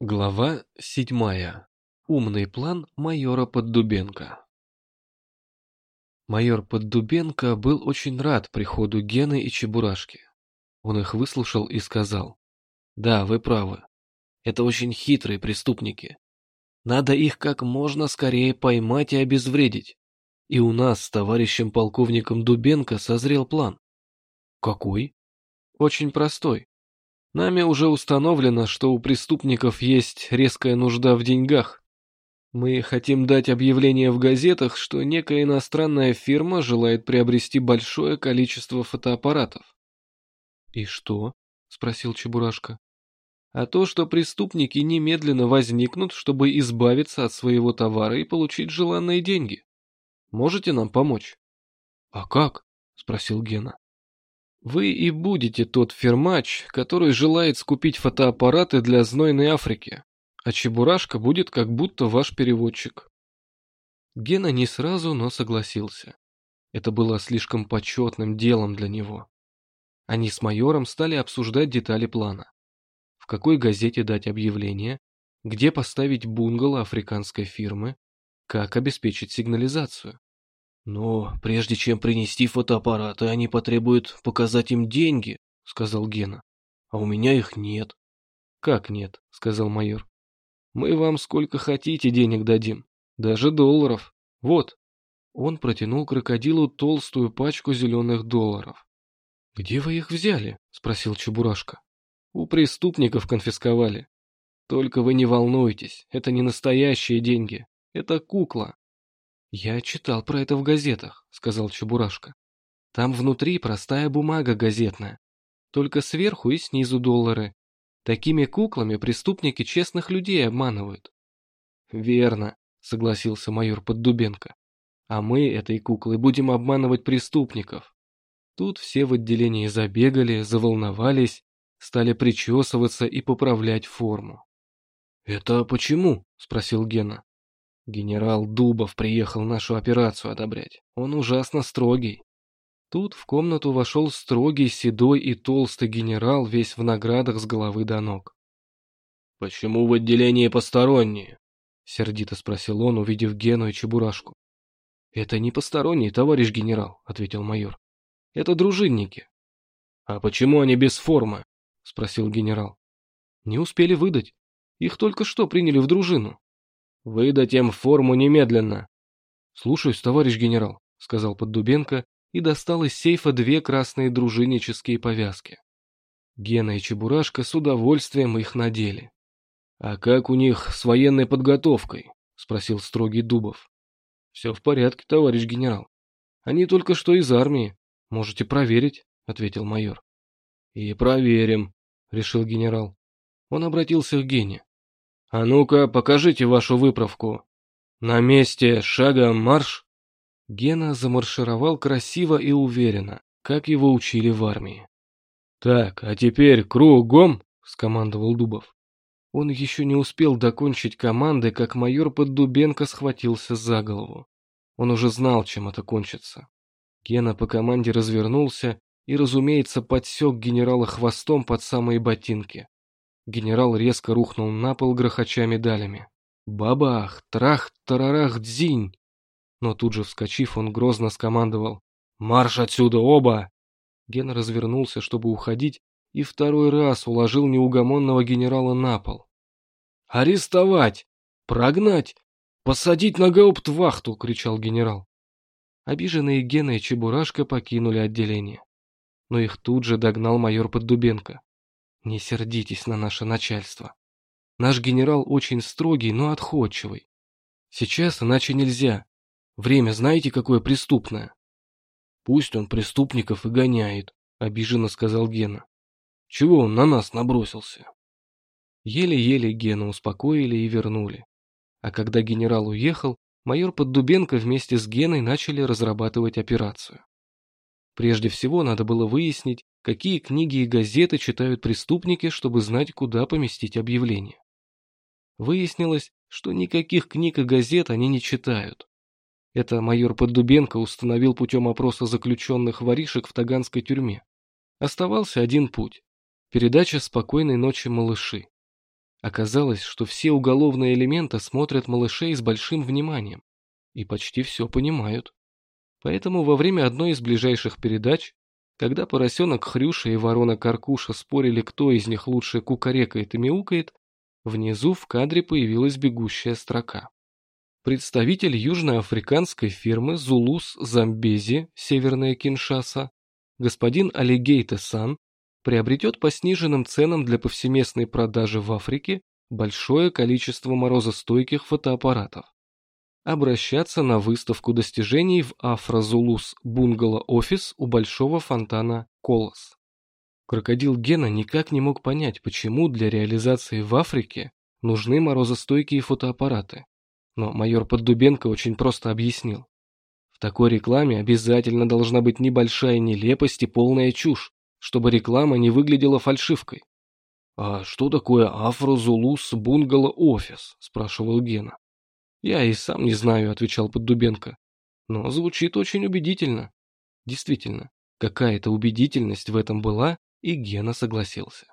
Глава седьмая. Умный план майора Поддубенко. Майор Поддубенко был очень рад приходу Гены и Чебурашки. Он их выслушал и сказал, «Да, вы правы. Это очень хитрые преступники. Надо их как можно скорее поймать и обезвредить. И у нас с товарищем полковником Дубенко созрел план». «Какой?» «Очень простой. Нами уже установлено, что у преступников есть резкая нужда в деньгах. Мы хотим дать объявление в газетах, что некая иностранная фирма желает приобрести большое количество фотоаппаратов. «И что?» — спросил Чебурашка. «А то, что преступники немедленно возникнут, чтобы избавиться от своего товара и получить желанные деньги. Можете нам помочь?» «А как?» — спросил Гена. Вы и будете тот фермач, который желает скупить фотоаппараты для знойной Африки, а Чебурашка будет как будто ваш переводчик. Гена не сразу, но согласился. Это было слишком почетным делом для него. Они с майором стали обсуждать детали плана. В какой газете дать объявление, где поставить бунгало африканской фирмы, как обеспечить сигнализацию. «Но прежде чем принести фотоаппараты, они потребуют показать им деньги», — сказал Гена. «А у меня их нет». «Как нет?» — сказал майор. «Мы вам сколько хотите денег дадим, даже долларов. Вот». Он протянул крокодилу толстую пачку зеленых долларов. «Где вы их взяли?» — спросил Чебурашка. «У преступников конфисковали. Только вы не волнуйтесь, это не настоящие деньги, это кукла, «Я читал про это в газетах», — сказал Чебурашка. «Там внутри простая бумага газетная, только сверху и снизу доллары. Такими куклами преступники честных людей обманывают». «Верно», — согласился майор Поддубенко. «А мы этой куклой будем обманывать преступников». Тут все в отделении забегали, заволновались, стали причесываться и поправлять форму. «Это почему?» — спросил Гена. Генерал Дубов приехал нашу операцию одобрять. Он ужасно строгий. Тут в комнату вошел строгий, седой и толстый генерал, весь в наградах с головы до ног. «Почему в отделении посторонние?» — сердито спросил он, увидев Гену и Чебурашку. «Это не посторонние, товарищ генерал», — ответил майор. «Это дружинники». «А почему они без формы?» — спросил генерал. «Не успели выдать. Их только что приняли в дружину». «Выдать им форму немедленно!» «Слушаюсь, товарищ генерал», — сказал Поддубенко и достал из сейфа две красные дружиннические повязки. Гена и Чебурашка с удовольствием их надели. «А как у них с военной подготовкой?» — спросил строгий Дубов. «Все в порядке, товарищ генерал. Они только что из армии. Можете проверить», — ответил майор. «И проверим», — решил генерал. Он обратился к Гене. «А ну-ка, покажите вашу выправку. На месте, шагом марш!» Гена замаршировал красиво и уверенно, как его учили в армии. «Так, а теперь кругом!» — скомандовал Дубов. Он еще не успел докончить команды, как майор Поддубенко схватился за голову. Он уже знал, чем это кончится. Гена по команде развернулся и, разумеется, подсек генерала хвостом под самые ботинки. Генерал резко рухнул на пол, грохоча медалями. Бабах, трах, тарарах, дзинь! Но тут же вскочив, он грозно скомандовал. «Марш отсюда, оба!» Ген развернулся, чтобы уходить, и второй раз уложил неугомонного генерала на пол. «Арестовать! Прогнать! Посадить на гауптвахту!» — кричал генерал. Обиженные Гена и Чебурашка покинули отделение. Но их тут же догнал майор Поддубенко. Не сердитесь на наше начальство. Наш генерал очень строгий, но отходчивый. Сейчас иначе нельзя. Время знаете, какое преступное? Пусть он преступников и гоняет, обиженно сказал Гена. Чего он на нас набросился? Еле-еле Гена успокоили и вернули. А когда генерал уехал, майор Поддубенко вместе с Геной начали разрабатывать операцию. Прежде всего надо было выяснить, какие книги и газеты читают преступники, чтобы знать, куда поместить объявление. Выяснилось, что никаких книг и газет они не читают. Это майор Поддубенко установил путем опроса заключенных воришек в Таганской тюрьме. Оставался один путь – передача «Спокойной ночи, малыши». Оказалось, что все уголовные элементы смотрят малышей с большим вниманием и почти все понимают. Поэтому во время одной из ближайших передач, когда поросенок Хрюша и ворона Каркуша спорили, кто из них лучше кукарекает и мяукает, внизу в кадре появилась бегущая строка. Представитель южноафриканской фирмы Зулус Замбези, Северная Киншаса, господин Алигейте Сан, приобретет по сниженным ценам для повсеместной продажи в Африке большое количество морозостойких фотоаппаратов. Обращаться на выставку достижений в Афрозулус Бунгало офис у большого фонтана Колос. Крокодил Гена никак не мог понять, почему для реализации в Африке нужны морозостойкие фотоаппараты. Но майор Поддубенко очень просто объяснил. В такой рекламе обязательно должна быть небольшая нелепость и полная чушь, чтобы реклама не выглядела фальшивкой. «А что такое Афрозулус Бунгало Офис?» – спрашивал Гена. «Я и сам не знаю», – отвечал Поддубенко. «Но звучит очень убедительно». Действительно, какая-то убедительность в этом была, и Гена согласился.